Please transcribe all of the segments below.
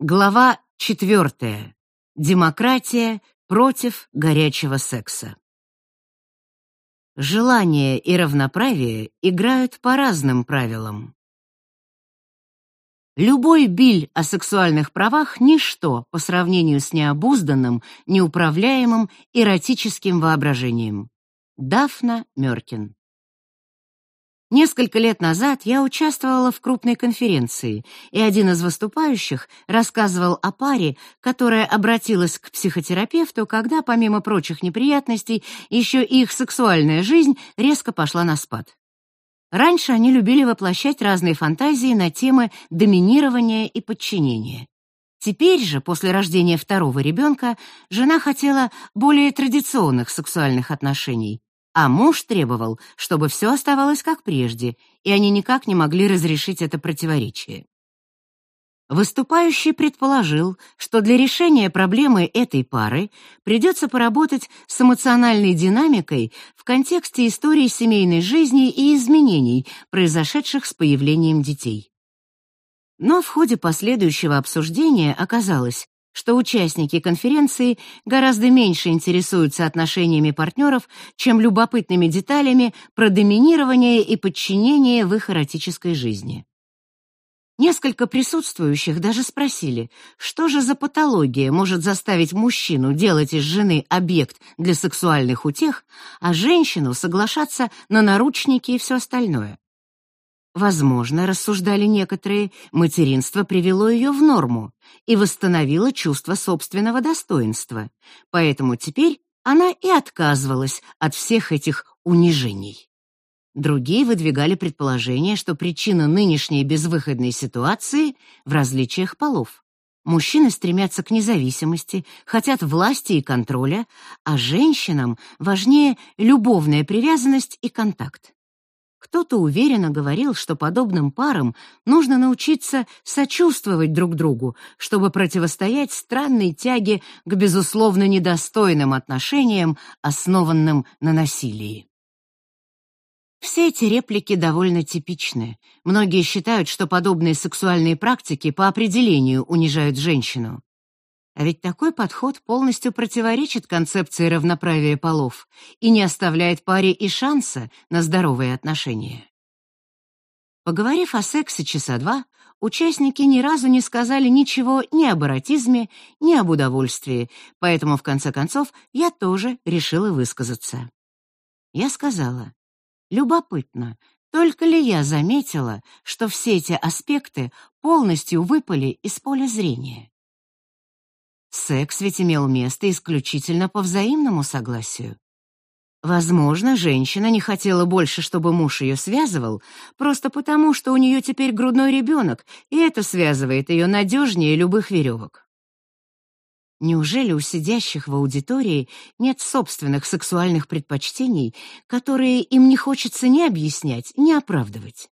Глава четвертая. Демократия против горячего секса. Желание и равноправие играют по разным правилам. Любой биль о сексуальных правах ничто по сравнению с необузданным, неуправляемым эротическим воображением. Дафна Мёркин Несколько лет назад я участвовала в крупной конференции, и один из выступающих рассказывал о паре, которая обратилась к психотерапевту, когда, помимо прочих неприятностей, еще их сексуальная жизнь резко пошла на спад. Раньше они любили воплощать разные фантазии на темы доминирования и подчинения. Теперь же, после рождения второго ребенка, жена хотела более традиционных сексуальных отношений, а муж требовал, чтобы все оставалось как прежде, и они никак не могли разрешить это противоречие. Выступающий предположил, что для решения проблемы этой пары придется поработать с эмоциональной динамикой в контексте истории семейной жизни и изменений, произошедших с появлением детей. Но в ходе последующего обсуждения оказалось, что участники конференции гораздо меньше интересуются отношениями партнеров, чем любопытными деталями про доминирование и подчинение в их эротической жизни. Несколько присутствующих даже спросили, что же за патология может заставить мужчину делать из жены объект для сексуальных утех, а женщину соглашаться на наручники и все остальное. Возможно, рассуждали некоторые, материнство привело ее в норму и восстановило чувство собственного достоинства, поэтому теперь она и отказывалась от всех этих унижений. Другие выдвигали предположение, что причина нынешней безвыходной ситуации в различиях полов. Мужчины стремятся к независимости, хотят власти и контроля, а женщинам важнее любовная привязанность и контакт. Кто-то уверенно говорил, что подобным парам нужно научиться сочувствовать друг другу, чтобы противостоять странной тяге к безусловно недостойным отношениям, основанным на насилии. Все эти реплики довольно типичны. Многие считают, что подобные сексуальные практики по определению унижают женщину. А ведь такой подход полностью противоречит концепции равноправия полов и не оставляет паре и шанса на здоровые отношения. Поговорив о сексе часа два, участники ни разу не сказали ничего ни об эротизме, ни об удовольствии, поэтому, в конце концов, я тоже решила высказаться. Я сказала, любопытно, только ли я заметила, что все эти аспекты полностью выпали из поля зрения? Секс ведь имел место исключительно по взаимному согласию. Возможно, женщина не хотела больше, чтобы муж ее связывал, просто потому, что у нее теперь грудной ребенок, и это связывает ее надежнее любых веревок. Неужели у сидящих в аудитории нет собственных сексуальных предпочтений, которые им не хочется ни объяснять, ни оправдывать?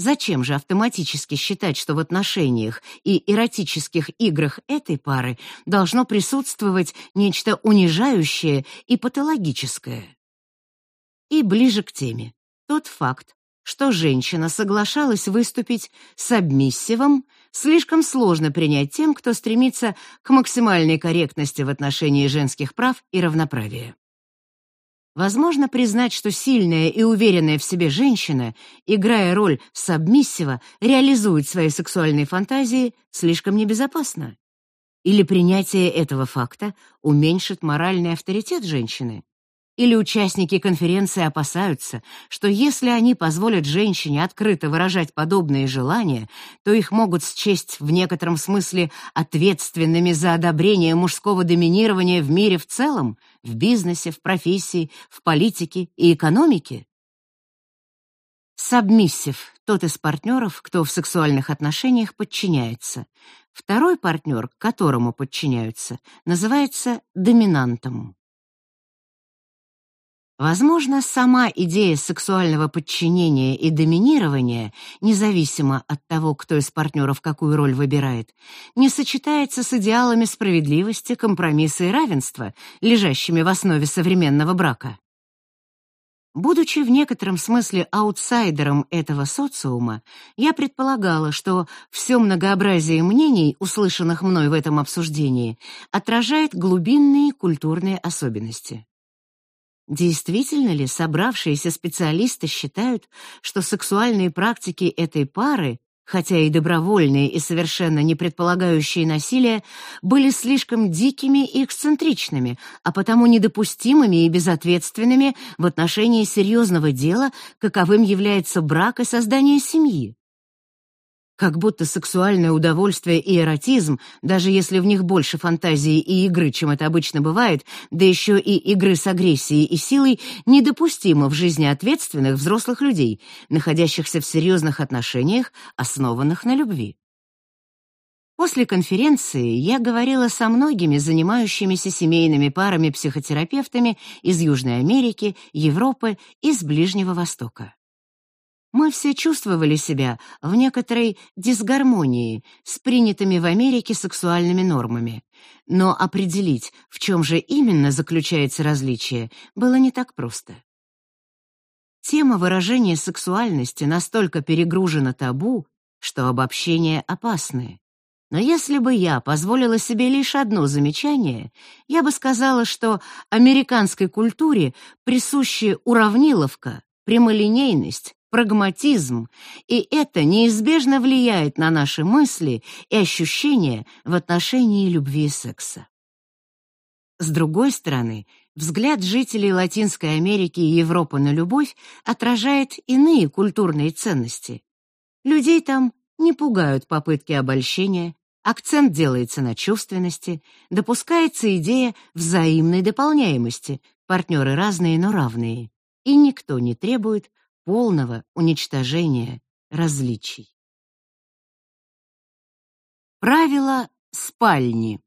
Зачем же автоматически считать, что в отношениях и эротических играх этой пары должно присутствовать нечто унижающее и патологическое? И ближе к теме. Тот факт, что женщина соглашалась выступить с обмиссивом, слишком сложно принять тем, кто стремится к максимальной корректности в отношении женских прав и равноправия. Возможно признать, что сильная и уверенная в себе женщина, играя роль сабмиссива, реализует свои сексуальные фантазии слишком небезопасно. Или принятие этого факта уменьшит моральный авторитет женщины. Или участники конференции опасаются, что если они позволят женщине открыто выражать подобные желания, то их могут счесть в некотором смысле ответственными за одобрение мужского доминирования в мире в целом, в бизнесе, в профессии, в политике и экономике. Сабмиссив — тот из партнеров, кто в сексуальных отношениях подчиняется. Второй партнер, которому подчиняются, называется доминантом. Возможно, сама идея сексуального подчинения и доминирования, независимо от того, кто из партнеров какую роль выбирает, не сочетается с идеалами справедливости, компромисса и равенства, лежащими в основе современного брака. Будучи в некотором смысле аутсайдером этого социума, я предполагала, что все многообразие мнений, услышанных мной в этом обсуждении, отражает глубинные культурные особенности. Действительно ли собравшиеся специалисты считают, что сексуальные практики этой пары хотя и добровольные и совершенно не предполагающие насилия, были слишком дикими и эксцентричными, а потому недопустимыми и безответственными в отношении серьезного дела, каковым является брак и создание семьи. Как будто сексуальное удовольствие и эротизм, даже если в них больше фантазии и игры, чем это обычно бывает, да еще и игры с агрессией и силой, недопустимо в жизни ответственных взрослых людей, находящихся в серьезных отношениях, основанных на любви. После конференции я говорила со многими занимающимися семейными парами психотерапевтами из Южной Америки, Европы и с Ближнего Востока. Мы все чувствовали себя в некоторой дисгармонии с принятыми в Америке сексуальными нормами. Но определить, в чем же именно заключается различие, было не так просто. Тема выражения сексуальности настолько перегружена табу, что обобщения опасны. Но если бы я позволила себе лишь одно замечание, я бы сказала, что американской культуре присущи уравниловка, прямолинейность, прагматизм, и это неизбежно влияет на наши мысли и ощущения в отношении любви и секса. С другой стороны, взгляд жителей Латинской Америки и Европы на любовь отражает иные культурные ценности. Людей там не пугают попытки обольщения, акцент делается на чувственности, допускается идея взаимной дополняемости, партнеры разные, но равные, и никто не требует полного уничтожения различий. Правила спальни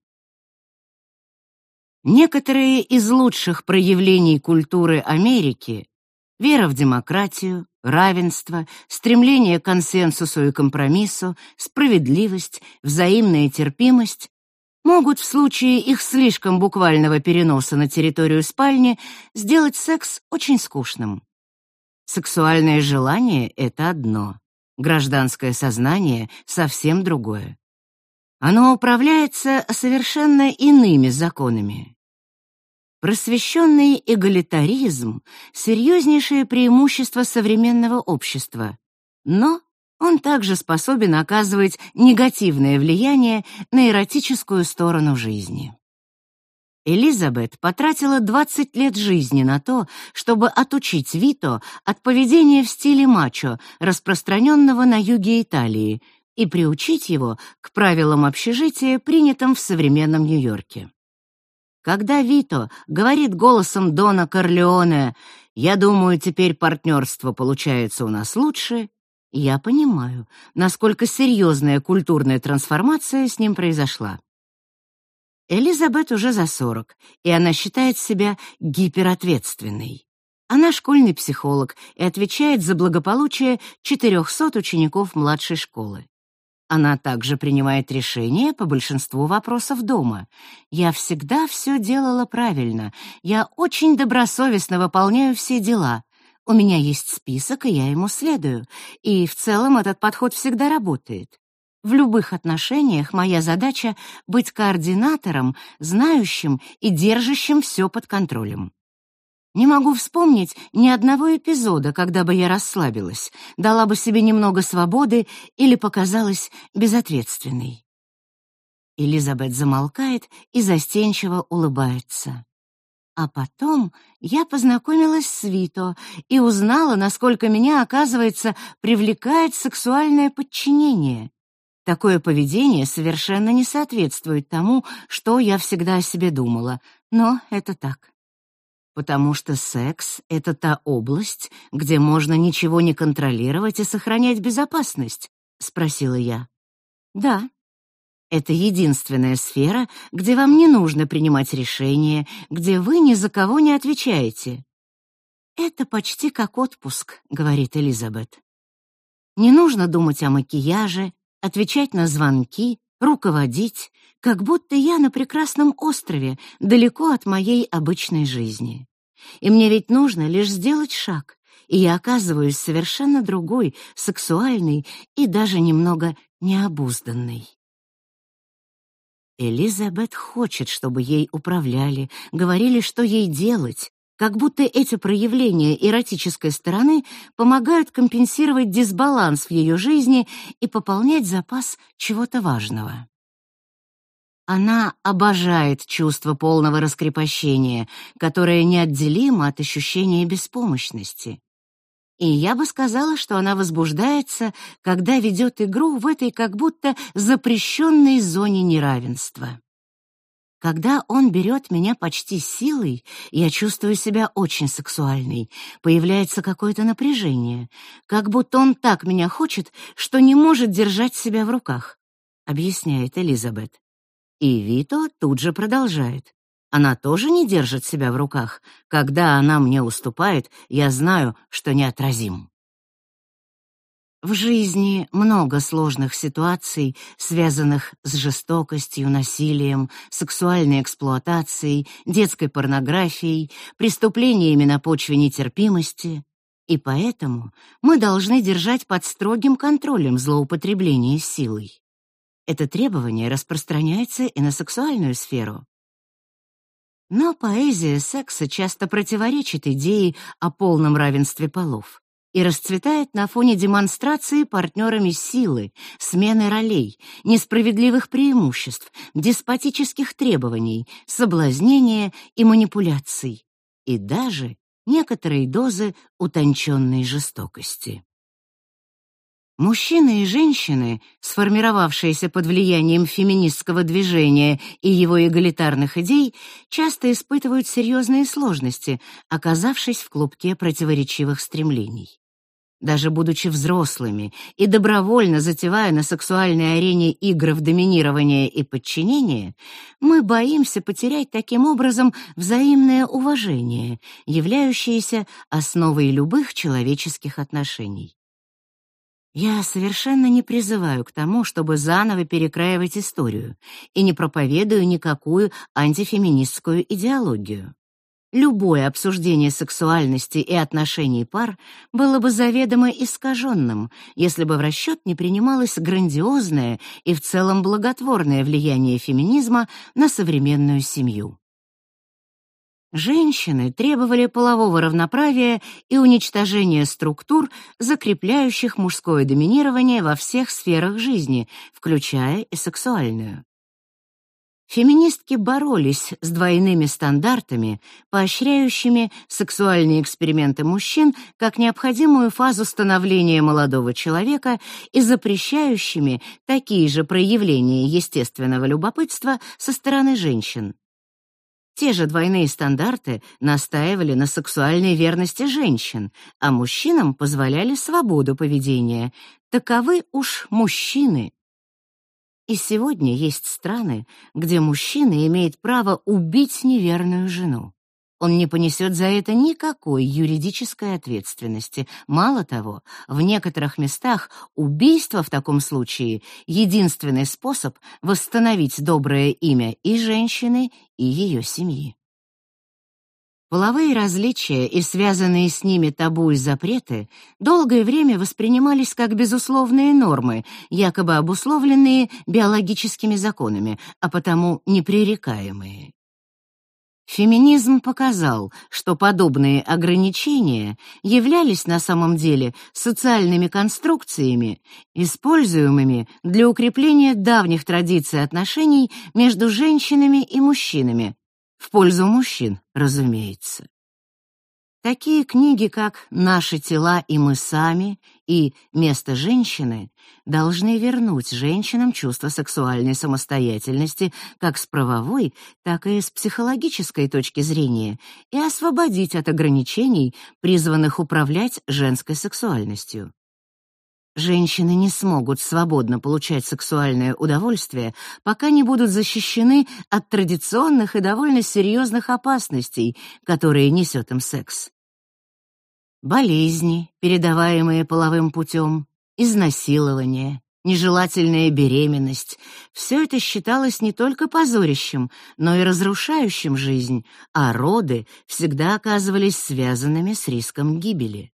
Некоторые из лучших проявлений культуры Америки — вера в демократию, равенство, стремление к консенсусу и компромиссу, справедливость, взаимная терпимость — могут в случае их слишком буквального переноса на территорию спальни сделать секс очень скучным. Сексуальное желание — это одно, гражданское сознание — совсем другое. Оно управляется совершенно иными законами. Просвещенный эгалитаризм — серьезнейшее преимущество современного общества, но он также способен оказывать негативное влияние на эротическую сторону жизни. Элизабет потратила 20 лет жизни на то, чтобы отучить Вито от поведения в стиле мачо, распространенного на юге Италии, и приучить его к правилам общежития, принятым в современном Нью-Йорке. Когда Вито говорит голосом Дона Корлеоне «Я думаю, теперь партнерство получается у нас лучше», я понимаю, насколько серьезная культурная трансформация с ним произошла. Элизабет уже за сорок, и она считает себя гиперответственной. Она школьный психолог и отвечает за благополучие 400 учеников младшей школы. Она также принимает решения по большинству вопросов дома. Я всегда все делала правильно. Я очень добросовестно выполняю все дела. У меня есть список, и я ему следую. И в целом этот подход всегда работает. В любых отношениях моя задача — быть координатором, знающим и держащим все под контролем. Не могу вспомнить ни одного эпизода, когда бы я расслабилась, дала бы себе немного свободы или показалась безответственной. Элизабет замолкает и застенчиво улыбается. А потом я познакомилась с Вито и узнала, насколько меня, оказывается, привлекает сексуальное подчинение. Такое поведение совершенно не соответствует тому, что я всегда о себе думала, но это так. Потому что секс — это та область, где можно ничего не контролировать и сохранять безопасность, — спросила я. Да. Это единственная сфера, где вам не нужно принимать решения, где вы ни за кого не отвечаете. Это почти как отпуск, — говорит Элизабет. Не нужно думать о макияже, отвечать на звонки, руководить, как будто я на прекрасном острове, далеко от моей обычной жизни. и мне ведь нужно лишь сделать шаг, и я оказываюсь совершенно другой, сексуальной и даже немного необузданной. Элизабет хочет, чтобы ей управляли, говорили, что ей делать, как будто эти проявления эротической стороны помогают компенсировать дисбаланс в ее жизни и пополнять запас чего-то важного. Она обожает чувство полного раскрепощения, которое неотделимо от ощущения беспомощности. И я бы сказала, что она возбуждается, когда ведет игру в этой как будто запрещенной зоне неравенства. Когда он берет меня почти силой, я чувствую себя очень сексуальной. Появляется какое-то напряжение, как будто он так меня хочет, что не может держать себя в руках, объясняет Элизабет. И Вито тут же продолжает. Она тоже не держит себя в руках. Когда она мне уступает, я знаю, что неотразим. В жизни много сложных ситуаций, связанных с жестокостью, насилием, сексуальной эксплуатацией, детской порнографией, преступлениями на почве нетерпимости. И поэтому мы должны держать под строгим контролем злоупотребление силой. Это требование распространяется и на сексуальную сферу. Но поэзия секса часто противоречит идее о полном равенстве полов и расцветает на фоне демонстрации партнерами силы, смены ролей, несправедливых преимуществ, деспотических требований, соблазнения и манипуляций, и даже некоторой дозы утонченной жестокости. Мужчины и женщины, сформировавшиеся под влиянием феминистского движения и его эгалитарных идей, часто испытывают серьезные сложности, оказавшись в клубке противоречивых стремлений. Даже будучи взрослыми и добровольно затевая на сексуальной арене игры в доминирование и подчинение, мы боимся потерять таким образом взаимное уважение, являющееся основой любых человеческих отношений. Я совершенно не призываю к тому, чтобы заново перекраивать историю, и не проповедую никакую антифеминистскую идеологию. Любое обсуждение сексуальности и отношений пар было бы заведомо искаженным, если бы в расчет не принималось грандиозное и в целом благотворное влияние феминизма на современную семью. Женщины требовали полового равноправия и уничтожения структур, закрепляющих мужское доминирование во всех сферах жизни, включая и сексуальную. Феминистки боролись с двойными стандартами, поощряющими сексуальные эксперименты мужчин как необходимую фазу становления молодого человека и запрещающими такие же проявления естественного любопытства со стороны женщин. Те же двойные стандарты настаивали на сексуальной верности женщин, а мужчинам позволяли свободу поведения. Таковы уж мужчины. И сегодня есть страны, где мужчина имеет право убить неверную жену. Он не понесет за это никакой юридической ответственности. Мало того, в некоторых местах убийство в таком случае — единственный способ восстановить доброе имя и женщины, и ее семьи. Половые различия и связанные с ними табу и запреты долгое время воспринимались как безусловные нормы, якобы обусловленные биологическими законами, а потому непререкаемые. Феминизм показал, что подобные ограничения являлись на самом деле социальными конструкциями, используемыми для укрепления давних традиций отношений между женщинами и мужчинами, в пользу мужчин, разумеется. Такие книги, как «Наши тела и мы сами» и «Место женщины» должны вернуть женщинам чувство сексуальной самостоятельности как с правовой, так и с психологической точки зрения и освободить от ограничений, призванных управлять женской сексуальностью. Женщины не смогут свободно получать сексуальное удовольствие, пока не будут защищены от традиционных и довольно серьезных опасностей, которые несет им секс. Болезни, передаваемые половым путем, изнасилования, нежелательная беременность — все это считалось не только позорищем, но и разрушающим жизнь, а роды всегда оказывались связанными с риском гибели.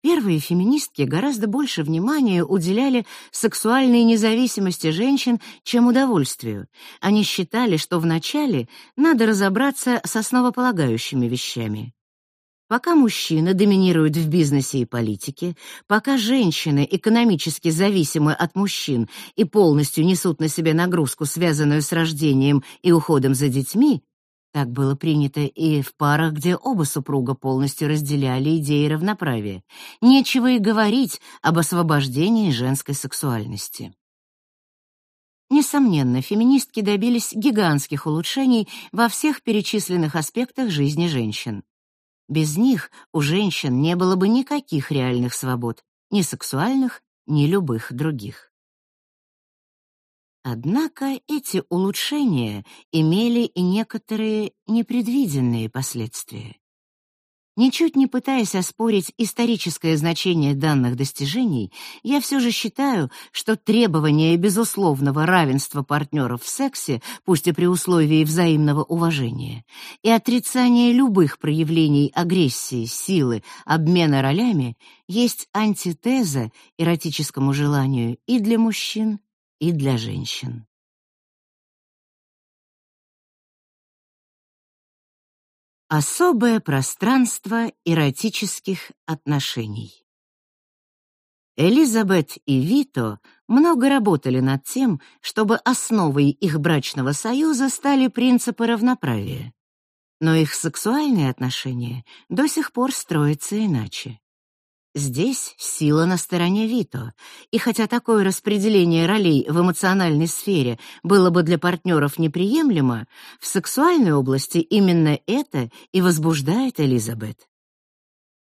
Первые феминистки гораздо больше внимания уделяли сексуальной независимости женщин, чем удовольствию. Они считали, что вначале надо разобраться с основополагающими вещами. Пока мужчины доминируют в бизнесе и политике, пока женщины экономически зависимы от мужчин и полностью несут на себе нагрузку, связанную с рождением и уходом за детьми, так было принято и в парах, где оба супруга полностью разделяли идеи равноправия. Нечего и говорить об освобождении женской сексуальности. Несомненно, феминистки добились гигантских улучшений во всех перечисленных аспектах жизни женщин. Без них у женщин не было бы никаких реальных свобод, ни сексуальных, ни любых других. Однако эти улучшения имели и некоторые непредвиденные последствия. Ничуть не пытаясь оспорить историческое значение данных достижений, я все же считаю, что требование безусловного равенства партнеров в сексе, пусть и при условии взаимного уважения, и отрицание любых проявлений агрессии, силы, обмена ролями есть антитеза эротическому желанию и для мужчин, и для женщин. Особое пространство эротических отношений. Элизабет и Вито много работали над тем, чтобы основой их брачного союза стали принципы равноправия. Но их сексуальные отношения до сих пор строятся иначе. Здесь сила на стороне Вито, и хотя такое распределение ролей в эмоциональной сфере было бы для партнеров неприемлемо, в сексуальной области именно это и возбуждает Элизабет.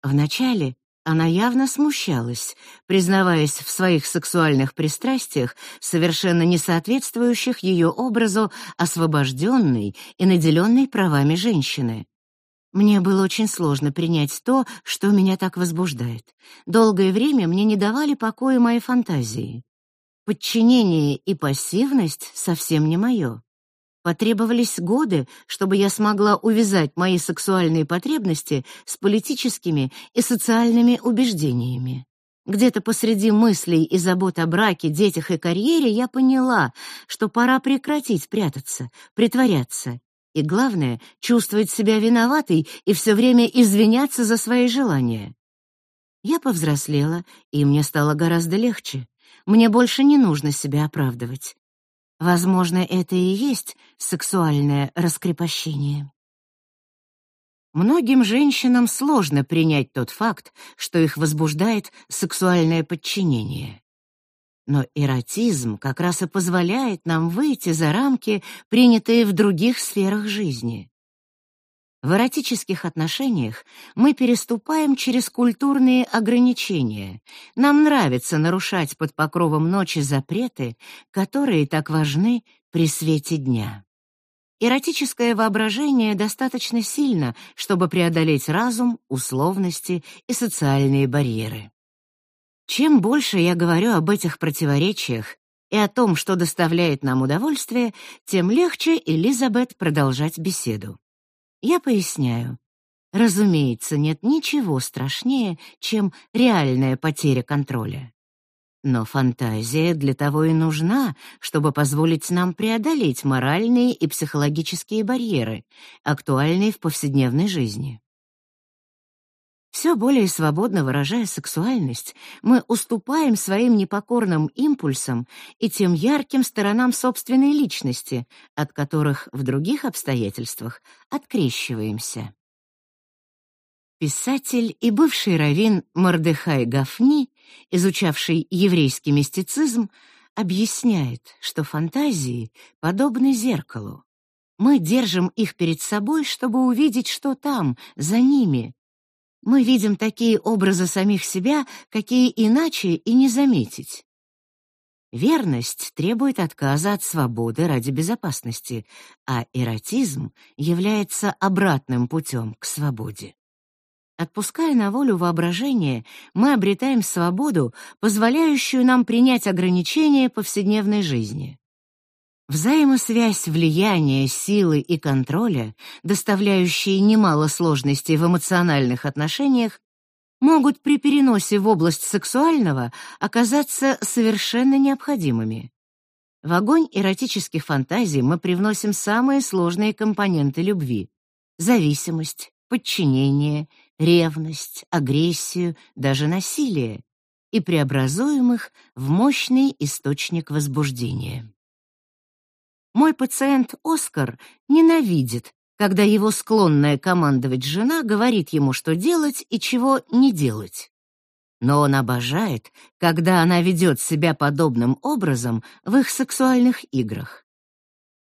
Вначале она явно смущалась, признаваясь в своих сексуальных пристрастиях, совершенно не соответствующих ее образу освобожденной и наделенной правами женщины. Мне было очень сложно принять то, что меня так возбуждает. Долгое время мне не давали покоя мои фантазии. Подчинение и пассивность совсем не мое. Потребовались годы, чтобы я смогла увязать мои сексуальные потребности с политическими и социальными убеждениями. Где-то посреди мыслей и забот о браке, детях и карьере я поняла, что пора прекратить прятаться, притворяться и, главное, чувствовать себя виноватой и все время извиняться за свои желания. Я повзрослела, и мне стало гораздо легче. Мне больше не нужно себя оправдывать. Возможно, это и есть сексуальное раскрепощение. Многим женщинам сложно принять тот факт, что их возбуждает сексуальное подчинение. Но эротизм как раз и позволяет нам выйти за рамки, принятые в других сферах жизни. В эротических отношениях мы переступаем через культурные ограничения. Нам нравится нарушать под покровом ночи запреты, которые так важны при свете дня. Эротическое воображение достаточно сильно, чтобы преодолеть разум, условности и социальные барьеры. Чем больше я говорю об этих противоречиях и о том, что доставляет нам удовольствие, тем легче Элизабет продолжать беседу. Я поясняю. Разумеется, нет ничего страшнее, чем реальная потеря контроля. Но фантазия для того и нужна, чтобы позволить нам преодолеть моральные и психологические барьеры, актуальные в повседневной жизни. Все более свободно выражая сексуальность, мы уступаем своим непокорным импульсам и тем ярким сторонам собственной личности, от которых в других обстоятельствах открещиваемся. Писатель и бывший раввин Мордехай Гафни, изучавший еврейский мистицизм, объясняет, что фантазии подобны зеркалу. Мы держим их перед собой, чтобы увидеть, что там, за ними, мы видим такие образы самих себя, какие иначе и не заметить. Верность требует отказа от свободы ради безопасности, а эротизм является обратным путем к свободе. Отпуская на волю воображение, мы обретаем свободу, позволяющую нам принять ограничения повседневной жизни. Взаимосвязь влияния, силы и контроля, доставляющие немало сложностей в эмоциональных отношениях, могут при переносе в область сексуального оказаться совершенно необходимыми. В огонь эротических фантазий мы привносим самые сложные компоненты любви — зависимость, подчинение, ревность, агрессию, даже насилие — и преобразуем их в мощный источник возбуждения. Мой пациент Оскар ненавидит, когда его склонная командовать жена говорит ему, что делать и чего не делать. Но он обожает, когда она ведет себя подобным образом в их сексуальных играх.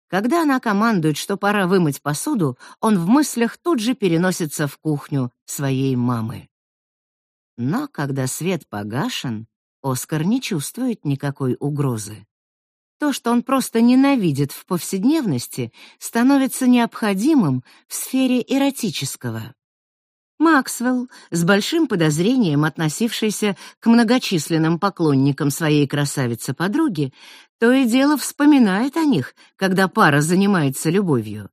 Когда она командует, что пора вымыть посуду, он в мыслях тут же переносится в кухню своей мамы. Но когда свет погашен, Оскар не чувствует никакой угрозы. То, что он просто ненавидит в повседневности, становится необходимым в сфере эротического. Максвелл, с большим подозрением относившийся к многочисленным поклонникам своей красавицы-подруги, то и дело вспоминает о них, когда пара занимается любовью.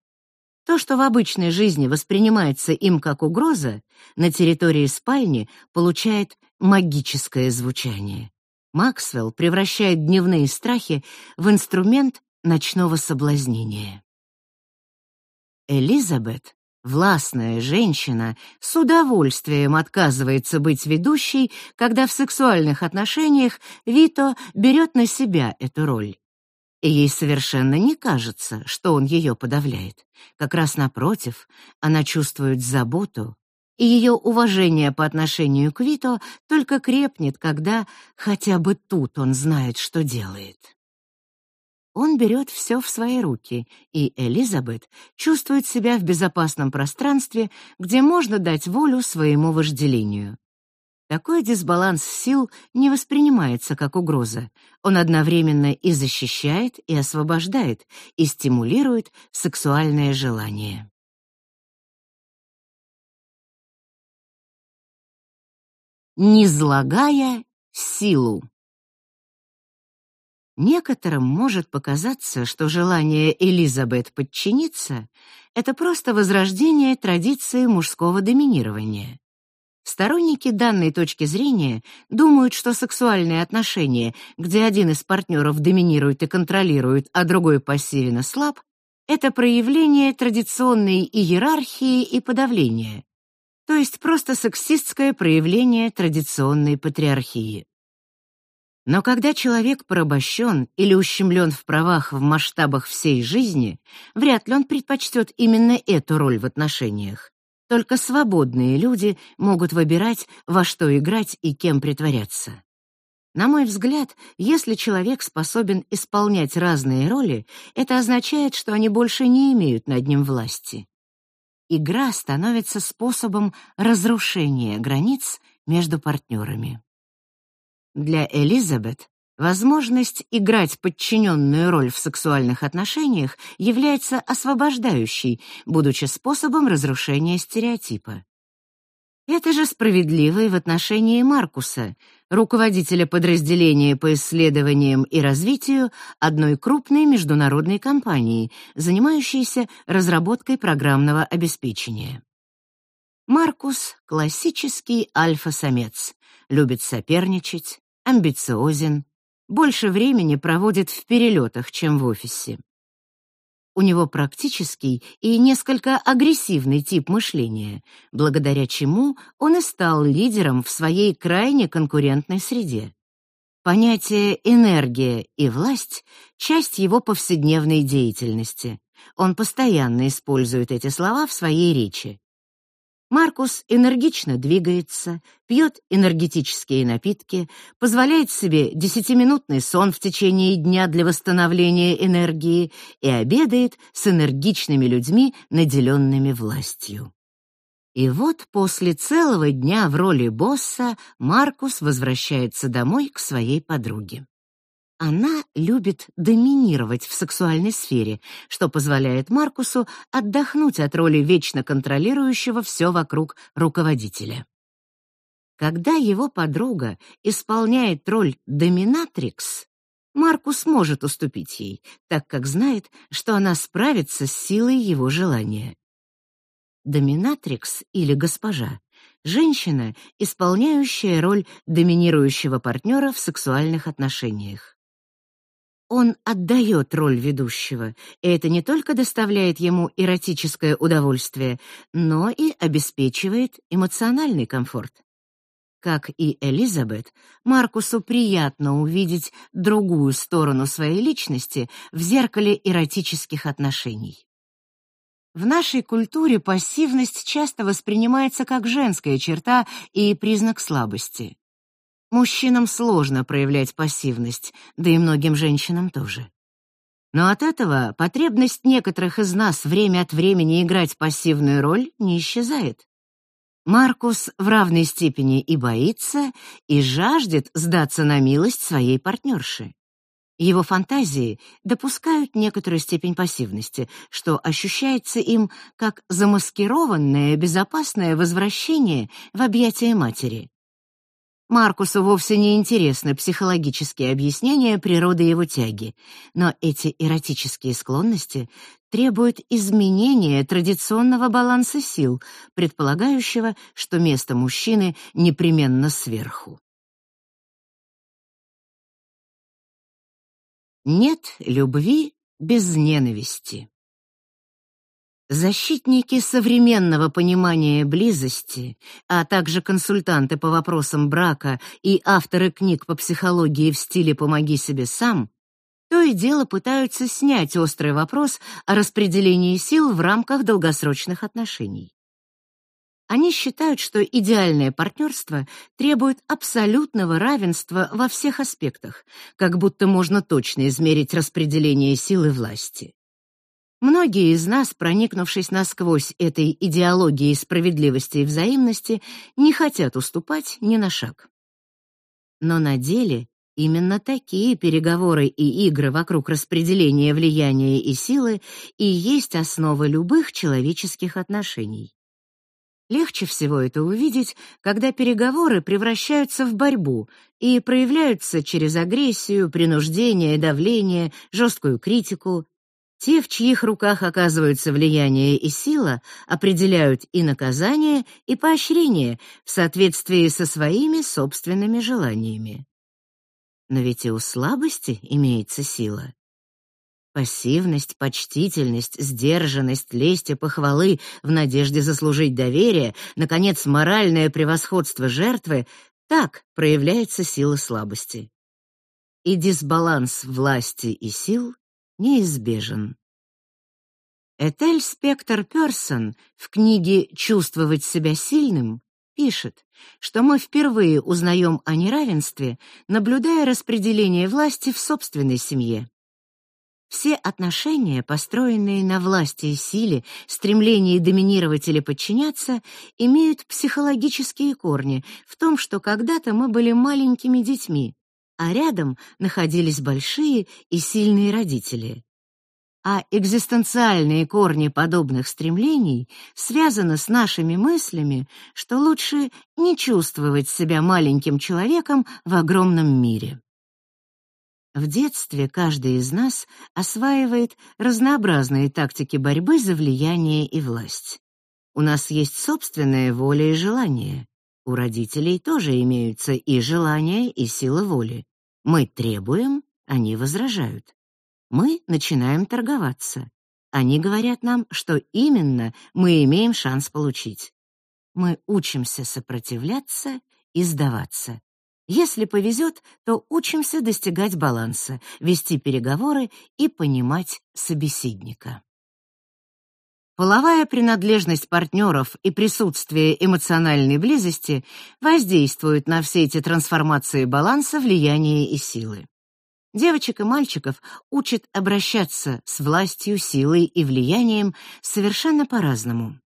То, что в обычной жизни воспринимается им как угроза, на территории спальни получает магическое звучание. Максвелл превращает дневные страхи в инструмент ночного соблазнения. Элизабет, властная женщина, с удовольствием отказывается быть ведущей, когда в сексуальных отношениях Вито берет на себя эту роль. И ей совершенно не кажется, что он ее подавляет. Как раз напротив, она чувствует заботу и ее уважение по отношению к Вито только крепнет, когда хотя бы тут он знает, что делает. Он берет все в свои руки, и Элизабет чувствует себя в безопасном пространстве, где можно дать волю своему вожделению. Такой дисбаланс сил не воспринимается как угроза. Он одновременно и защищает, и освобождает, и стимулирует сексуальное желание. Низлагая силу. Некоторым может показаться, что желание Элизабет подчиниться — это просто возрождение традиции мужского доминирования. Сторонники данной точки зрения думают, что сексуальные отношения, где один из партнеров доминирует и контролирует, а другой пассивен и слаб, это проявление традиционной иерархии и подавления, то есть просто сексистское проявление традиционной патриархии. Но когда человек порабощен или ущемлен в правах в масштабах всей жизни, вряд ли он предпочтет именно эту роль в отношениях. Только свободные люди могут выбирать, во что играть и кем притворяться. На мой взгляд, если человек способен исполнять разные роли, это означает, что они больше не имеют над ним власти игра становится способом разрушения границ между партнерами. Для Элизабет возможность играть подчиненную роль в сексуальных отношениях является освобождающей, будучи способом разрушения стереотипа. Это же справедливо и в отношении Маркуса, руководителя подразделения по исследованиям и развитию одной крупной международной компании, занимающейся разработкой программного обеспечения. Маркус — классический альфа-самец, любит соперничать, амбициозен, больше времени проводит в перелетах, чем в офисе. У него практический и несколько агрессивный тип мышления, благодаря чему он и стал лидером в своей крайне конкурентной среде. Понятие «энергия» и «власть» — часть его повседневной деятельности. Он постоянно использует эти слова в своей речи. Маркус энергично двигается, пьет энергетические напитки, позволяет себе десятиминутный сон в течение дня для восстановления энергии и обедает с энергичными людьми, наделенными властью. И вот после целого дня в роли босса Маркус возвращается домой к своей подруге. Она любит доминировать в сексуальной сфере, что позволяет Маркусу отдохнуть от роли вечно контролирующего все вокруг руководителя. Когда его подруга исполняет роль доминатрикс, Маркус может уступить ей, так как знает, что она справится с силой его желания. Доминатрикс или госпожа — женщина, исполняющая роль доминирующего партнера в сексуальных отношениях. Он отдает роль ведущего, и это не только доставляет ему эротическое удовольствие, но и обеспечивает эмоциональный комфорт. Как и Элизабет, Маркусу приятно увидеть другую сторону своей личности в зеркале эротических отношений. В нашей культуре пассивность часто воспринимается как женская черта и признак слабости. Мужчинам сложно проявлять пассивность, да и многим женщинам тоже. Но от этого потребность некоторых из нас время от времени играть пассивную роль не исчезает. Маркус в равной степени и боится, и жаждет сдаться на милость своей партнерши. Его фантазии допускают некоторую степень пассивности, что ощущается им как замаскированное безопасное возвращение в объятия матери. Маркусу вовсе не интересны психологические объяснения природы его тяги, но эти эротические склонности требуют изменения традиционного баланса сил, предполагающего, что место мужчины непременно сверху. Нет любви без ненависти. Защитники современного понимания близости, а также консультанты по вопросам брака и авторы книг по психологии в стиле «помоги себе сам» то и дело пытаются снять острый вопрос о распределении сил в рамках долгосрочных отношений. Они считают, что идеальное партнерство требует абсолютного равенства во всех аспектах, как будто можно точно измерить распределение сил и власти. Многие из нас, проникнувшись насквозь этой идеологией справедливости и взаимности, не хотят уступать ни на шаг. Но на деле именно такие переговоры и игры вокруг распределения влияния и силы и есть основа любых человеческих отношений. Легче всего это увидеть, когда переговоры превращаются в борьбу и проявляются через агрессию, принуждение, давление, жесткую критику, те, в чьих руках оказываются влияние и сила, определяют и наказание, и поощрение в соответствии со своими собственными желаниями. Но ведь и у слабости имеется сила. Пассивность, почтительность, сдержанность, лесть и похвалы в надежде заслужить доверие, наконец, моральное превосходство жертвы — так проявляется сила слабости. И дисбаланс власти и сил неизбежен. Этель Спектр Персон в книге «Чувствовать себя сильным» пишет, что мы впервые узнаем о неравенстве, наблюдая распределение власти в собственной семье. Все отношения, построенные на власти и силе, стремлении доминировать или подчиняться, имеют психологические корни в том, что когда-то мы были маленькими детьми, а рядом находились большие и сильные родители. А экзистенциальные корни подобных стремлений связаны с нашими мыслями, что лучше не чувствовать себя маленьким человеком в огромном мире. В детстве каждый из нас осваивает разнообразные тактики борьбы за влияние и власть. У нас есть собственная воля и желание. У родителей тоже имеются и желания, и сила воли. Мы требуем, они возражают. Мы начинаем торговаться. Они говорят нам, что именно мы имеем шанс получить. Мы учимся сопротивляться и сдаваться. Если повезет, то учимся достигать баланса, вести переговоры и понимать собеседника. Половая принадлежность партнеров и присутствие эмоциональной близости воздействуют на все эти трансформации баланса, влияния и силы. Девочек и мальчиков учат обращаться с властью, силой и влиянием совершенно по-разному.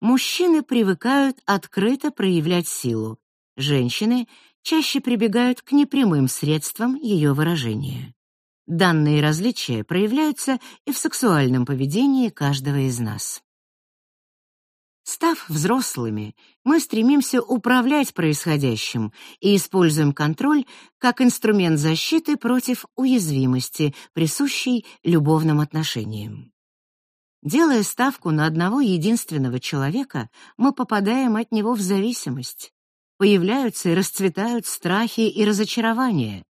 Мужчины привыкают открыто проявлять силу, женщины чаще прибегают к непрямым средствам ее выражения. Данные различия проявляются и в сексуальном поведении каждого из нас. Став взрослыми, мы стремимся управлять происходящим и используем контроль как инструмент защиты против уязвимости, присущей любовным отношениям. Делая ставку на одного единственного человека, мы попадаем от него в зависимость. Появляются и расцветают страхи и разочарования.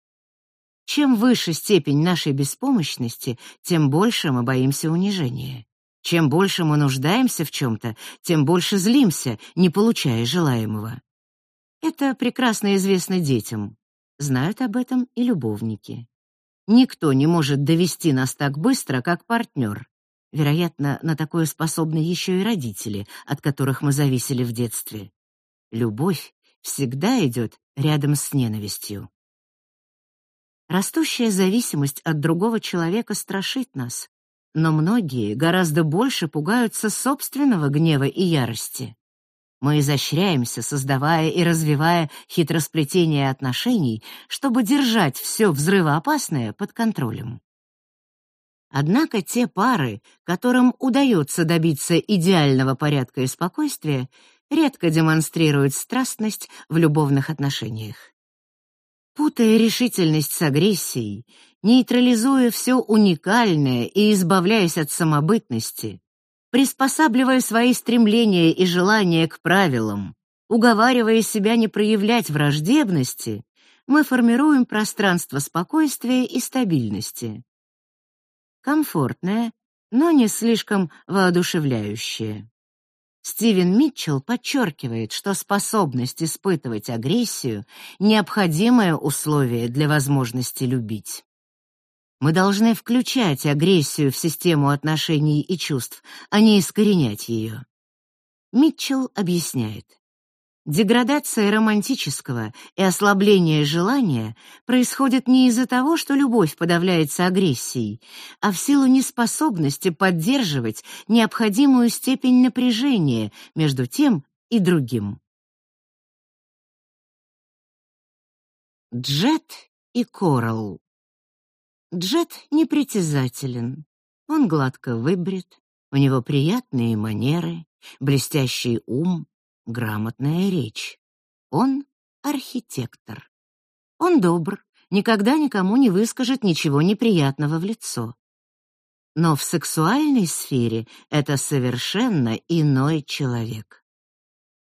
Чем выше степень нашей беспомощности, тем больше мы боимся унижения. Чем больше мы нуждаемся в чем-то, тем больше злимся, не получая желаемого. Это прекрасно известно детям. Знают об этом и любовники. Никто не может довести нас так быстро, как партнер. Вероятно, на такое способны еще и родители, от которых мы зависели в детстве. Любовь всегда идет рядом с ненавистью. Растущая зависимость от другого человека страшит нас, но многие гораздо больше пугаются собственного гнева и ярости. Мы изощряемся, создавая и развивая хитросплетение отношений, чтобы держать все взрывоопасное под контролем. Однако те пары, которым удается добиться идеального порядка и спокойствия, редко демонстрируют страстность в любовных отношениях. Путая решительность с агрессией, нейтрализуя все уникальное и избавляясь от самобытности, приспосабливая свои стремления и желания к правилам, уговаривая себя не проявлять враждебности, мы формируем пространство спокойствия и стабильности. Комфортное, но не слишком воодушевляющее. Стивен Митчелл подчеркивает, что способность испытывать агрессию — необходимое условие для возможности любить. Мы должны включать агрессию в систему отношений и чувств, а не искоренять ее. Митчелл объясняет. Деградация романтического и ослабление желания происходит не из-за того, что любовь подавляется агрессией, а в силу неспособности поддерживать необходимую степень напряжения между тем и другим. Джет и Коралл Джет непритязателен. Он гладко выбрит, у него приятные манеры, блестящий ум, грамотная речь. Он архитектор. Он добр, никогда никому не выскажет ничего неприятного в лицо. Но в сексуальной сфере это совершенно иной человек.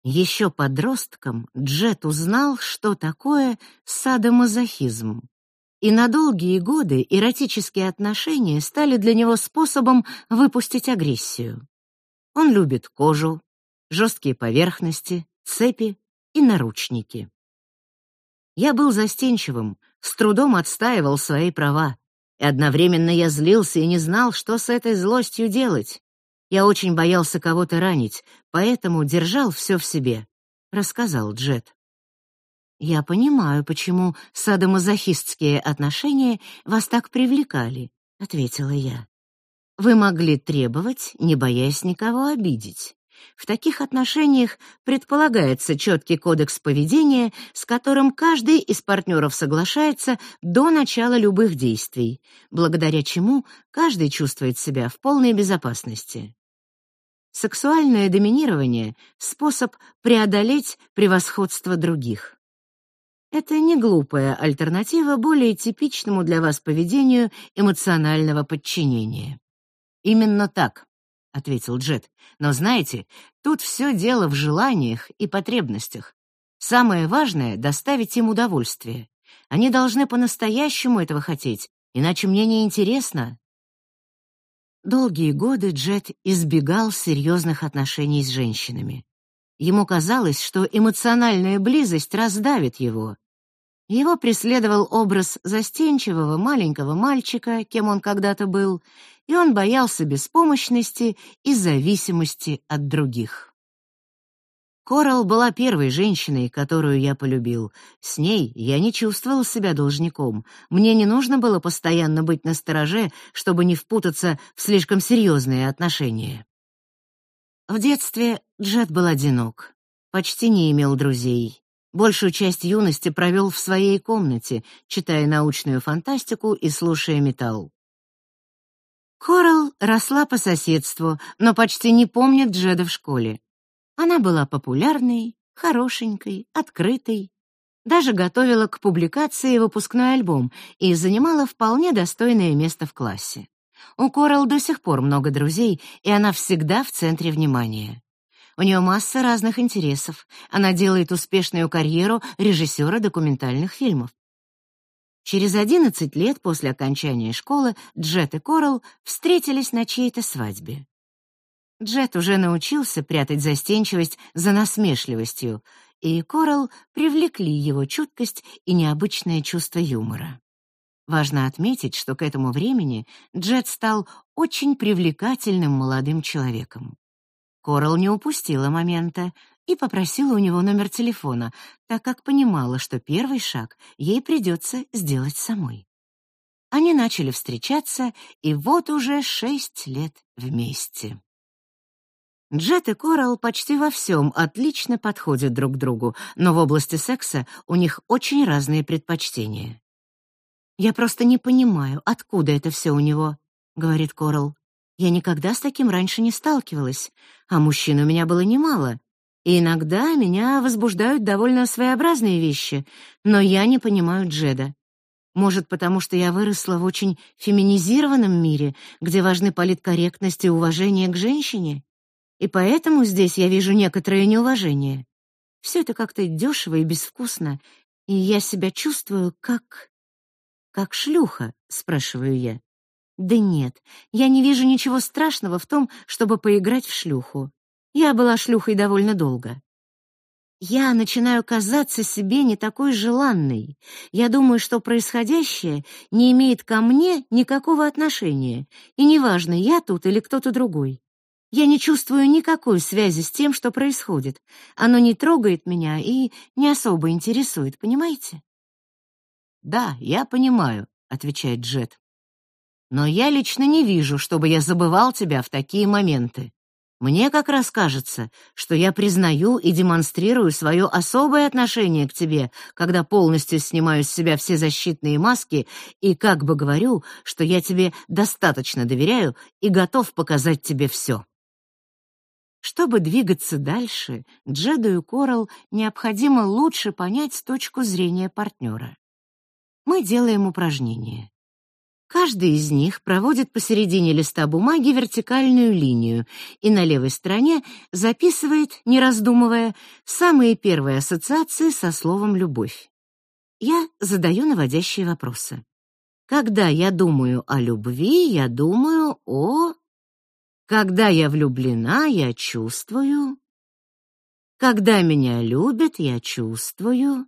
Еще подростком Джет узнал, что такое садомазохизм. И на долгие годы эротические отношения стали для него способом выпустить агрессию. Он любит кожу, жесткие поверхности, цепи и наручники. Я был застенчивым, с трудом отстаивал свои права, и одновременно я злился и не знал, что с этой злостью делать. Я очень боялся кого-то ранить, поэтому держал все в себе, рассказал Джет. Я понимаю, почему садомазохистские отношения вас так привлекали, ответила я. Вы могли требовать, не боясь никого обидеть. В таких отношениях предполагается четкий кодекс поведения, с которым каждый из партнеров соглашается до начала любых действий, благодаря чему каждый чувствует себя в полной безопасности. Сексуальное доминирование — способ преодолеть превосходство других. Это не глупая альтернатива более типичному для вас поведению эмоционального подчинения. Именно так. — ответил Джет. «Но знаете, тут все дело в желаниях и потребностях. Самое важное — доставить им удовольствие. Они должны по-настоящему этого хотеть, иначе мне не интересно». Долгие годы Джет избегал серьезных отношений с женщинами. Ему казалось, что эмоциональная близость раздавит его, его преследовал образ застенчивого маленького мальчика, кем он когда-то был, и он боялся беспомощности и зависимости от других. Корал была первой женщиной, которую я полюбил. С ней я не чувствовал себя должником. Мне не нужно было постоянно быть настороже, чтобы не впутаться в слишком серьезные отношения. В детстве Джет был одинок, почти не имел друзей. Большую часть юности провел в своей комнате, читая научную фантастику и слушая металл. Корал росла по соседству, но почти не помнит Джеда в школе. Она была популярной, хорошенькой, открытой, даже готовила к публикации выпускной альбом и занимала вполне достойное место в классе. У Корал до сих пор много друзей, и она всегда в центре внимания. У нее масса разных интересов. Она делает успешную карьеру режиссера документальных фильмов. Через 11 лет после окончания школы Джет и Корал встретились на чьей-то свадьбе. Джет уже научился прятать застенчивость за насмешливостью, и Корал привлекли его чуткость и необычное чувство юмора. Важно отметить, что к этому времени Джет стал очень привлекательным молодым человеком. Корал не упустила момента и попросила у него номер телефона, так как понимала, что первый шаг ей придется сделать самой. Они начали встречаться, и вот уже шесть лет вместе. Джет и Корал почти во всем отлично подходят друг другу, но в области секса у них очень разные предпочтения. «Я просто не понимаю, откуда это все у него», — говорит Корал. Я никогда с таким раньше не сталкивалась, а мужчин у меня было немало. И иногда меня возбуждают довольно своеобразные вещи, но я не понимаю Джеда. Может, потому что я выросла в очень феминизированном мире, где важны политкорректность и уважение к женщине? И поэтому здесь я вижу некоторое неуважение. Все это как-то дешево и безвкусно, и я себя чувствую как... как шлюха, спрашиваю я. Да нет, я не вижу ничего страшного в том, чтобы поиграть в шлюху. Я была шлюхой довольно долго. Я начинаю казаться себе не такой желанной. Я думаю, что происходящее не имеет ко мне никакого отношения, и неважно, я тут или кто-то другой. Я не чувствую никакой связи с тем, что происходит. Оно не трогает меня и не особо интересует, понимаете? «Да, я понимаю», — отвечает Джет. Но я лично не вижу, чтобы я забывал тебя в такие моменты. Мне как раз кажется, что я признаю и демонстрирую свое особое отношение к тебе, когда полностью снимаю с себя все защитные маски и как бы говорю, что я тебе достаточно доверяю и готов показать тебе все. Чтобы двигаться дальше, Джеду и Корал необходимо лучше понять точку зрения партнера. Мы делаем упражнение. Каждый из них проводит посередине листа бумаги вертикальную линию и на левой стороне записывает, не раздумывая, самые первые ассоциации со словом «любовь». Я задаю наводящие вопросы. Когда я думаю о любви, я думаю о... Когда я влюблена, я чувствую... Когда меня любят, я чувствую...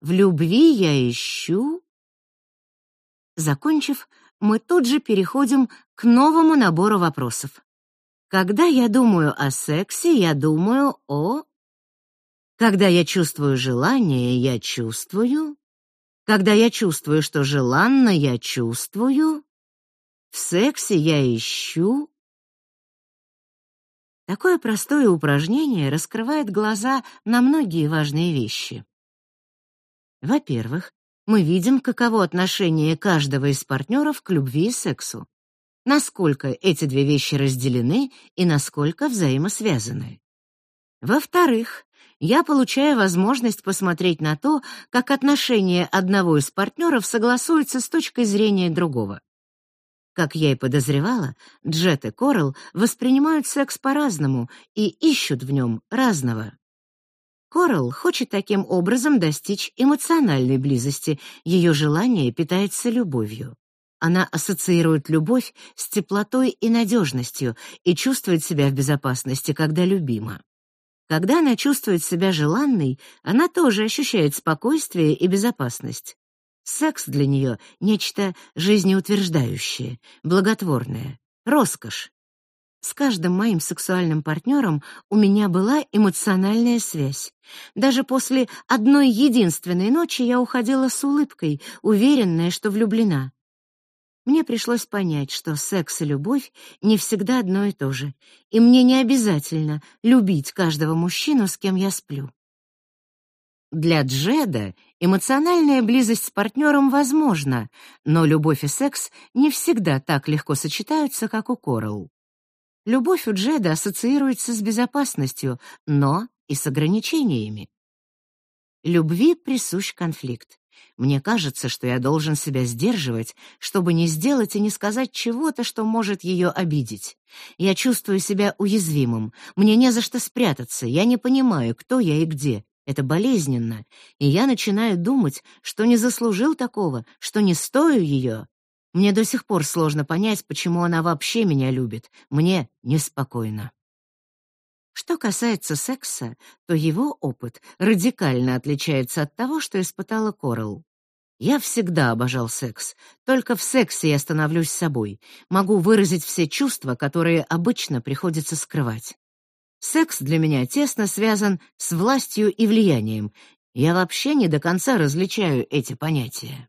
В любви я ищу... Закончив, мы тут же переходим к новому набору вопросов. Когда я думаю о сексе, я думаю о... Когда я чувствую желание, я чувствую... Когда я чувствую, что желанно, я чувствую... В сексе я ищу... Такое простое упражнение раскрывает глаза на многие важные вещи. Во-первых, мы видим, каково отношение каждого из партнеров к любви и сексу. Насколько эти две вещи разделены и насколько взаимосвязаны. Во-вторых, я получаю возможность посмотреть на то, как отношение одного из партнеров согласуется с точкой зрения другого. Как я и подозревала, Джет и Корал воспринимают секс по-разному и ищут в нем разного. Корал хочет таким образом достичь эмоциональной близости, ее желание питается любовью. Она ассоциирует любовь с теплотой и надежностью и чувствует себя в безопасности, когда любима. Когда она чувствует себя желанной, она тоже ощущает спокойствие и безопасность. Секс для нее — нечто жизнеутверждающее, благотворное, роскошь, с каждым моим сексуальным партнером у меня была эмоциональная связь. Даже после одной единственной ночи я уходила с улыбкой, уверенная, что влюблена. Мне пришлось понять, что секс и любовь не всегда одно и то же, и мне не обязательно любить каждого мужчину, с кем я сплю. Для Джеда эмоциональная близость с партнером возможна, но любовь и секс не всегда так легко сочетаются, как у Коралл. Любовь у Джеда ассоциируется с безопасностью, но и с ограничениями. Любви присущ конфликт. Мне кажется, что я должен себя сдерживать, чтобы не сделать и не сказать чего-то, что может ее обидеть. Я чувствую себя уязвимым, мне не за что спрятаться, я не понимаю, кто я и где. Это болезненно, и я начинаю думать, что не заслужил такого, что не стою ее. Мне до сих пор сложно понять, почему она вообще меня любит. Мне неспокойно. Что касается секса, то его опыт радикально отличается от того, что испытала Корал. Я всегда обожал секс. Только в сексе я становлюсь собой, могу выразить все чувства, которые обычно приходится скрывать. Секс для меня тесно связан с властью и влиянием. Я вообще не до конца различаю эти понятия.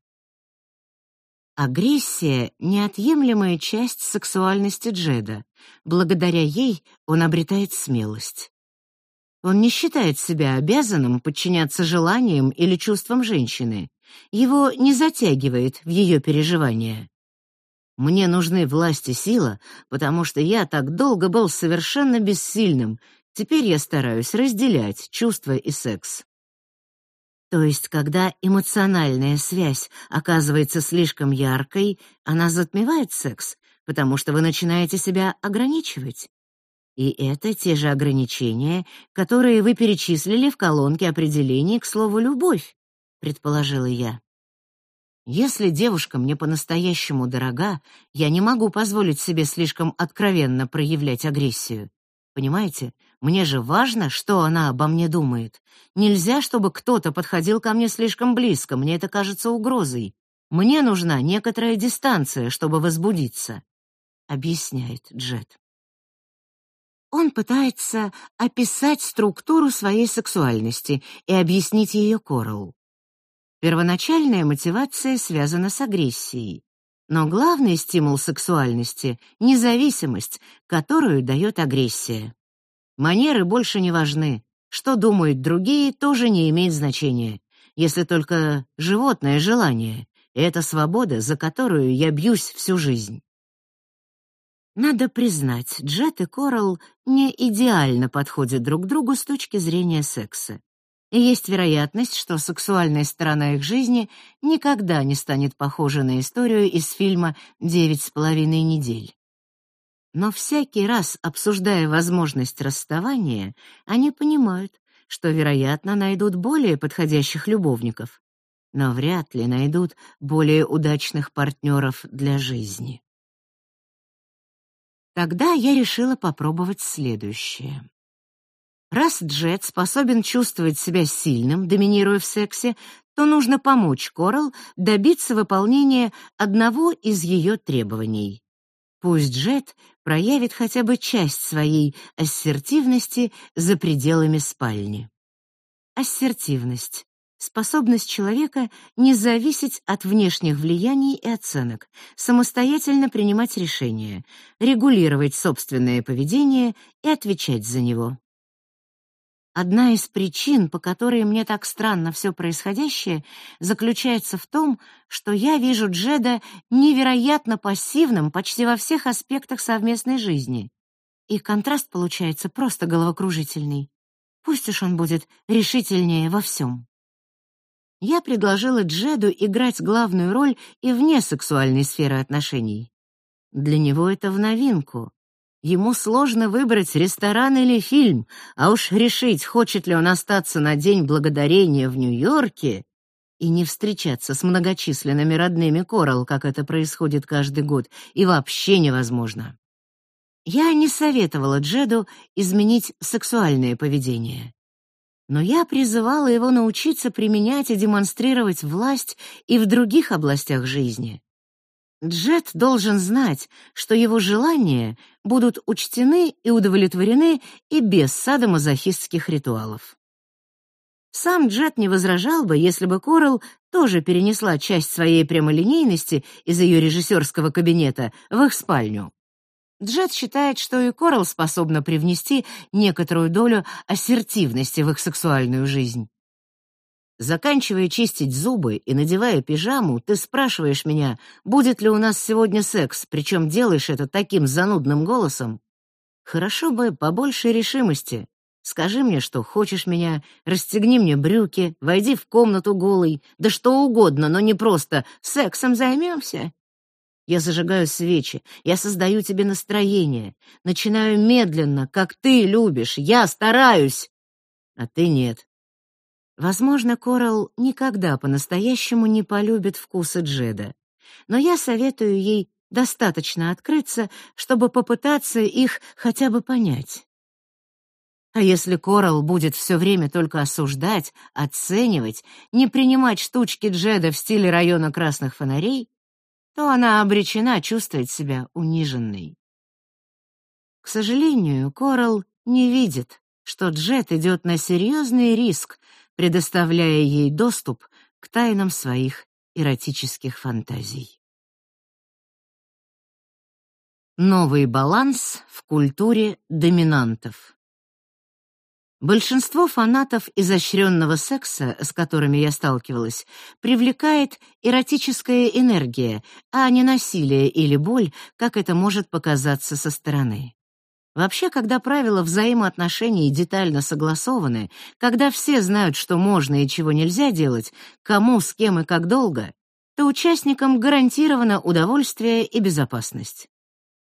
Агрессия — неотъемлемая часть сексуальности Джеда. Благодаря ей он обретает смелость. Он не считает себя обязанным подчиняться желаниям или чувствам женщины. Его не затягивает в ее переживания. Мне нужны власть и сила, потому что я так долго был совершенно бессильным. Теперь я стараюсь разделять чувства и секс. То есть, когда эмоциональная связь оказывается слишком яркой, она затмевает секс, потому что вы начинаете себя ограничивать. И это те же ограничения, которые вы перечислили в колонке определений к слову «любовь», предположила я. Если девушка мне по-настоящему дорога, я не могу позволить себе слишком откровенно проявлять агрессию. Понимаете? Мне же важно, что она обо мне думает. Нельзя, чтобы кто-то подходил ко мне слишком близко, мне это кажется угрозой. Мне нужна некоторая дистанция, чтобы возбудиться, объясняет Джет. Он пытается описать структуру своей сексуальности и объяснить ее Коралл. Первоначальная мотивация связана с агрессией. Но главный стимул сексуальности — независимость, которую дает агрессия. Манеры больше не важны. Что думают другие, тоже не имеет значения. Если только животное желание. И это свобода, за которую я бьюсь всю жизнь. Надо признать, Джет и Коралл не идеально подходят друг другу с точки зрения секса и есть вероятность, что сексуальная сторона их жизни никогда не станет похожа на историю из фильма «Девять с половиной недель». Но всякий раз, обсуждая возможность расставания, они понимают, что, вероятно, найдут более подходящих любовников, но вряд ли найдут более удачных партнеров для жизни. Тогда я решила попробовать следующее. Раз Джет способен чувствовать себя сильным, доминируя в сексе, то нужно помочь Корал добиться выполнения одного из ее требований. Пусть Джет проявит хотя бы часть своей ассертивности за пределами спальни. Ассертивность способность человека не зависеть от внешних влияний и оценок, самостоятельно принимать решения, регулировать собственное поведение и отвечать за него. Одна из причин, по которой мне так странно все происходящее, заключается в том, что я вижу Джеда невероятно пассивным почти во всех аспектах совместной жизни. И контраст получается просто головокружительный. Пусть уж он будет решительнее во всем. Я предложила Джеду играть главную роль и вне сексуальной сферы отношений. Для него это в новинку. Ему сложно выбрать ресторан или фильм, а уж решить, хочет ли он остаться на День Благодарения в Нью-Йорке и не встречаться с многочисленными родными Коралл, как это происходит каждый год, и вообще невозможно. Я не советовала Джеду изменить сексуальное поведение. Но я призывала его научиться применять и демонстрировать власть и в других областях жизни. Джет должен знать, что его желания будут учтены и удовлетворены и без садомазохистских ритуалов. Сам Джет не возражал бы, если бы Корал тоже перенесла часть своей прямолинейности из ее режиссерского кабинета в их спальню. Джет считает, что и Корал способна привнести некоторую долю ассертивности в их сексуальную жизнь. Заканчивая чистить зубы и надевая пижаму, ты спрашиваешь меня, будет ли у нас сегодня секс, причем делаешь это таким занудным голосом. Хорошо бы побольше решимости. Скажи мне, что хочешь меня, расстегни мне брюки, войди в комнату голый, да что угодно, но не просто «сексом займемся». Я зажигаю свечи, я создаю тебе настроение, начинаю медленно, как ты любишь, я стараюсь, а ты нет. Возможно, Корал никогда по-настоящему не полюбит вкусы Джеда, но я советую ей достаточно открыться, чтобы попытаться их хотя бы понять. А если Корал будет все время только осуждать, оценивать, не принимать штучки Джеда в стиле района красных фонарей, то она обречена чувствовать себя униженной. К сожалению, Корал не видит, что Джед идет на серьезный риск, предоставляя ей доступ к тайнам своих эротических фантазий. Новый баланс в культуре доминантов. Большинство фанатов изощренного секса, с которыми я сталкивалась, привлекает эротическая энергия, а не насилие или боль, как это может показаться со стороны. Вообще, когда правила взаимоотношений детально согласованы, когда все знают, что можно и чего нельзя делать, кому, с кем и как долго, то участникам гарантировано удовольствие и безопасность.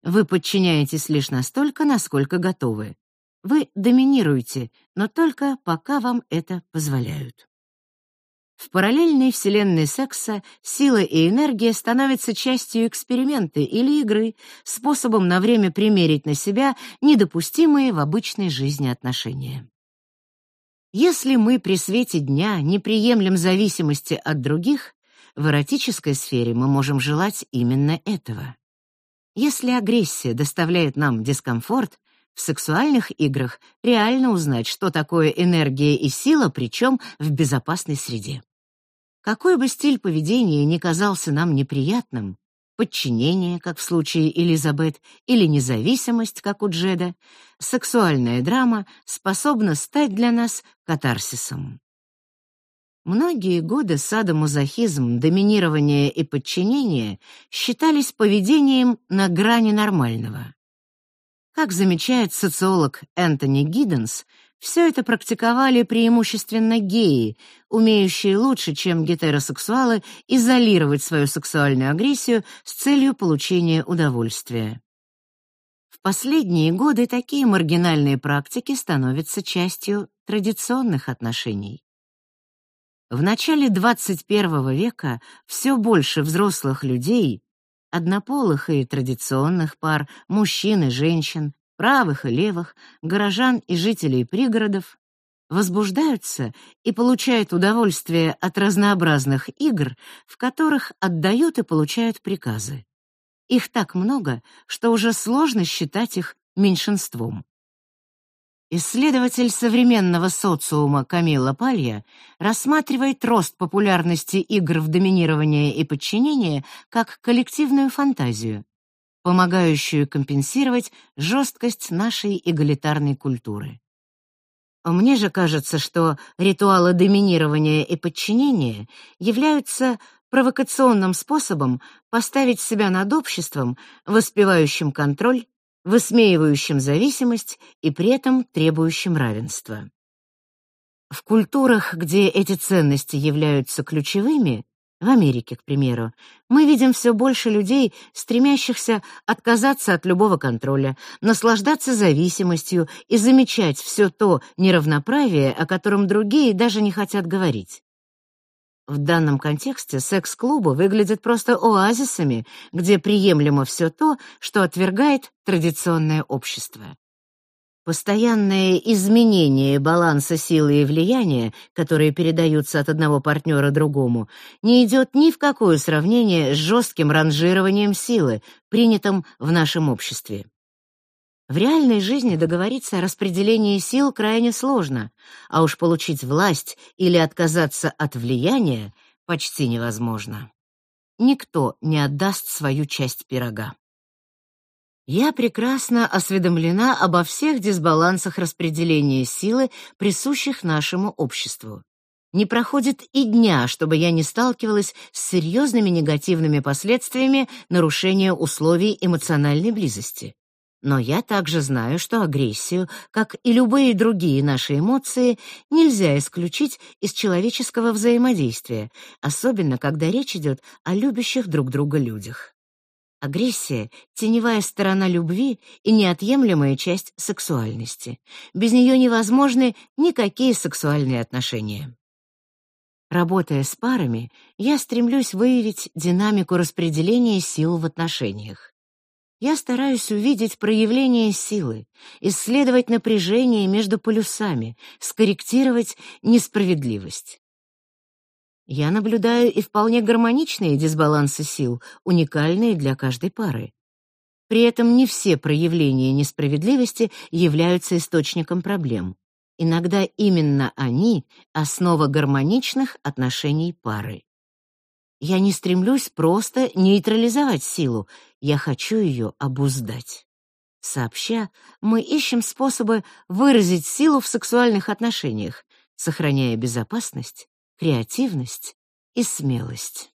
Вы подчиняетесь лишь настолько, насколько готовы. Вы доминируете, но только пока вам это позволяют. В параллельной вселенной секса сила и энергия становятся частью эксперимента или игры, способом на время примерить на себя недопустимые в обычной жизни отношения. Если мы при свете дня не приемлем зависимости от других, в эротической сфере мы можем желать именно этого. Если агрессия доставляет нам дискомфорт, в сексуальных играх реально узнать, что такое энергия и сила, причем в безопасной среде. Какой бы стиль поведения ни казался нам неприятным, подчинение, как в случае Элизабет, или независимость, как у Джеда, сексуальная драма способна стать для нас катарсисом. Многие годы садомазохизм, доминирование и подчинение считались поведением на грани нормального. Как замечает социолог Энтони Гидденс, все это практиковали преимущественно геи, умеющие лучше, чем гетеросексуалы, изолировать свою сексуальную агрессию с целью получения удовольствия. В последние годы такие маргинальные практики становятся частью традиционных отношений. В начале 21 века все больше взрослых людей, однополых и традиционных пар, мужчин и женщин, правых и левых, горожан и жителей пригородов, возбуждаются и получают удовольствие от разнообразных игр, в которых отдают и получают приказы. Их так много, что уже сложно считать их меньшинством. Исследователь современного социума Камила Палья рассматривает рост популярности игр в доминирование и подчинение как коллективную фантазию, помогающую компенсировать жесткость нашей эгалитарной культуры. Мне же кажется, что ритуалы доминирования и подчинения являются провокационным способом поставить себя над обществом, воспевающим контроль, высмеивающим зависимость и при этом требующим равенства. В культурах, где эти ценности являются ключевыми, в Америке, к примеру, мы видим все больше людей, стремящихся отказаться от любого контроля, наслаждаться зависимостью и замечать все то неравноправие, о котором другие даже не хотят говорить. В данном контексте секс-клубы выглядят просто оазисами, где приемлемо все то, что отвергает традиционное общество. Постоянное изменение баланса силы и влияния, которые передаются от одного партнера другому, не идет ни в какое сравнение с жестким ранжированием силы, принятым в нашем обществе. В реальной жизни договориться о распределении сил крайне сложно, а уж получить власть или отказаться от влияния почти невозможно. Никто не отдаст свою часть пирога. Я прекрасно осведомлена обо всех дисбалансах распределения силы, присущих нашему обществу. Не проходит и дня, чтобы я не сталкивалась с серьезными негативными последствиями нарушения условий эмоциональной близости. Но я также знаю, что агрессию, как и любые другие наши эмоции, нельзя исключить из человеческого взаимодействия, особенно когда речь идет о любящих друг друга людях. Агрессия — теневая сторона любви и неотъемлемая часть сексуальности. Без нее невозможны никакие сексуальные отношения. Работая с парами, я стремлюсь выявить динамику распределения сил в отношениях. Я стараюсь увидеть проявление силы, исследовать напряжение между полюсами, скорректировать несправедливость. Я наблюдаю и вполне гармоничные дисбалансы сил, уникальные для каждой пары. При этом не все проявления несправедливости являются источником проблем. Иногда именно они — основа гармоничных отношений пары. Я не стремлюсь просто нейтрализовать силу, я хочу ее обуздать. Сообща, мы ищем способы выразить силу в сексуальных отношениях, сохраняя безопасность, креативность и смелость.